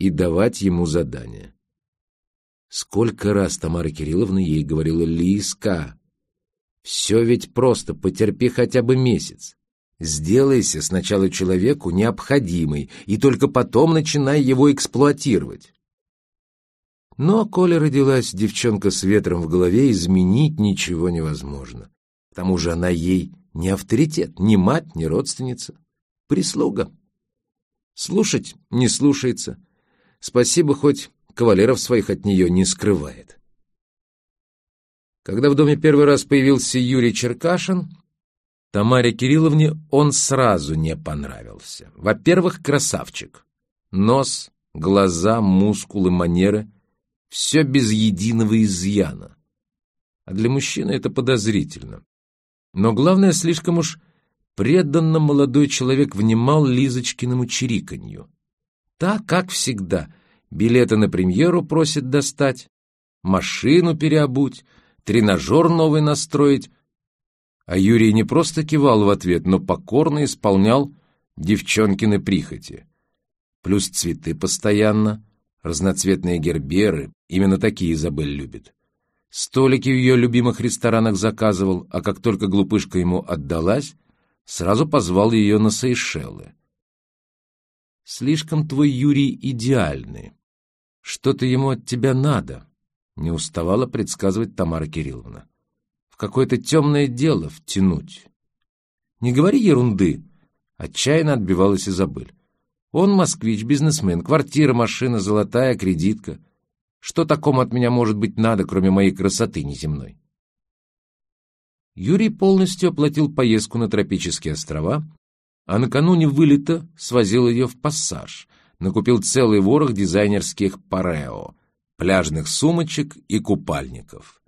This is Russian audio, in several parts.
и давать ему задания. Сколько раз Тамара Кирилловна ей говорила «Лиска, все ведь просто, потерпи хотя бы месяц. Сделайся сначала человеку необходимый, и только потом начинай его эксплуатировать». Но, коли родилась девчонка с ветром в голове, изменить ничего невозможно. К тому же она ей не авторитет, ни мать, ни родственница. Прислуга. Слушать не слушается. Спасибо, хоть кавалеров своих от нее не скрывает. Когда в доме первый раз появился Юрий Черкашин, Тамаре Кирилловне он сразу не понравился. Во-первых, красавчик. Нос, глаза, мускулы, манеры — все без единого изъяна. А для мужчины это подозрительно. Но главное, слишком уж преданно молодой человек внимал Лизочкиному чириканью. Та, как всегда, билеты на премьеру просит достать, машину переобуть, тренажер новый настроить. А Юрий не просто кивал в ответ, но покорно исполнял девчонкины прихоти. Плюс цветы постоянно, разноцветные герберы, именно такие Изабель любит. Столики в ее любимых ресторанах заказывал, а как только глупышка ему отдалась, сразу позвал ее на Сейшелы. «Слишком твой Юрий идеальный. Что-то ему от тебя надо», — не уставала предсказывать Тамара Кирилловна. «В какое-то темное дело втянуть». «Не говори ерунды», — отчаянно отбивалась Изабель. Он москвич, бизнесмен, квартира, машина, золотая, кредитка. Что такому от меня может быть надо, кроме моей красоты неземной? Юрий полностью оплатил поездку на тропические острова, а накануне вылета свозил ее в пассаж, накупил целый ворох дизайнерских парео, пляжных сумочек и купальников.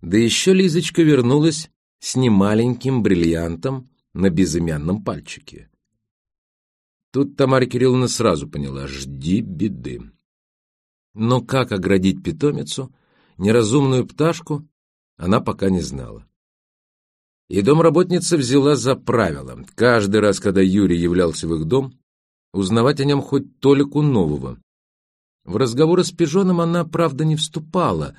Да еще Лизочка вернулась с немаленьким бриллиантом на безымянном пальчике. Тут Тамара Кирилловна сразу поняла — жди беды. Но как оградить питомицу, неразумную пташку, она пока не знала. И домработница взяла за правило, каждый раз, когда Юрий являлся в их дом, узнавать о нем хоть толику нового. В разговоры с пижоном она, правда, не вступала,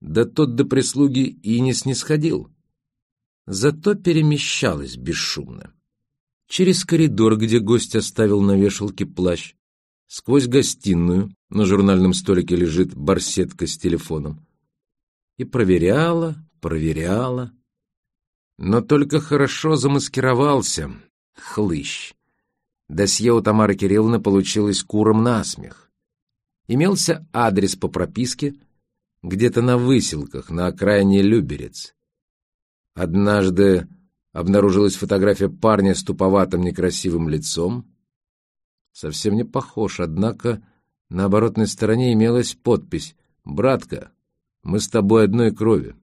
да тот до прислуги и не снисходил. Зато перемещалась бесшумно через коридор, где гость оставил на вешалке плащ, сквозь гостиную, на журнальном столике лежит барсетка с телефоном. И проверяла, проверяла. Но только хорошо замаскировался хлыщ. Досье у Тамары Кирилловны получилось куром насмех. Имелся адрес по прописке где-то на выселках, на окраине Люберец. Однажды обнаружилась фотография парня с туповатым некрасивым лицом. Совсем не похож, однако на оборотной стороне имелась подпись «Братка, мы с тобой одной крови».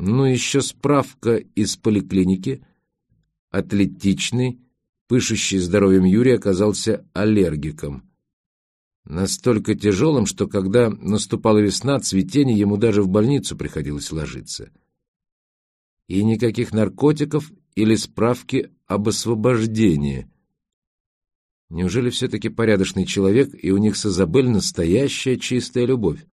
Ну, еще справка из поликлиники. Атлетичный, пышущий здоровьем Юрий оказался аллергиком. Настолько тяжелым, что когда наступала весна, цветение ему даже в больницу приходилось ложиться — и никаких наркотиков или справки об освобождении. Неужели все-таки порядочный человек, и у них с Изабель настоящая чистая любовь?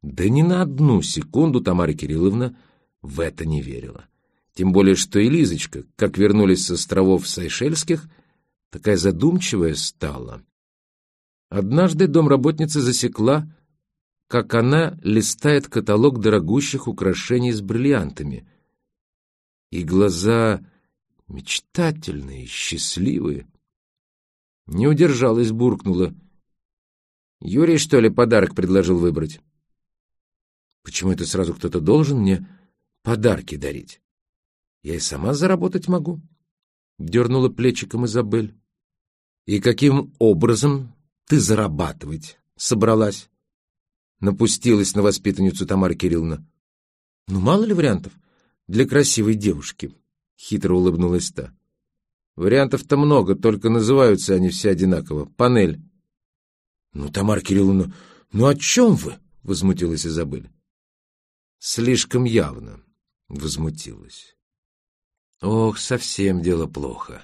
Да ни на одну секунду Тамара Кирилловна в это не верила. Тем более, что и Лизочка, как вернулись с островов Сайшельских, такая задумчивая стала. Однажды домработница засекла, как она листает каталог дорогущих украшений с бриллиантами — и глаза мечтательные, счастливые. Не удержалась, буркнула. Юрий, что ли, подарок предложил выбрать? Почему это сразу кто-то должен мне подарки дарить? Я и сама заработать могу. Дернула плечиком Изабель. И каким образом ты зарабатывать собралась? Напустилась на воспитанницу Тамара Кирилловна. Ну, мало ли вариантов для красивой девушки», — хитро улыбнулась та. «Вариантов-то много, только называются они все одинаково. Панель». «Ну, Тамара Кирилловна, ну о чем вы?» — возмутилась Изабель. «Слишком явно», — возмутилась. «Ох, совсем дело плохо.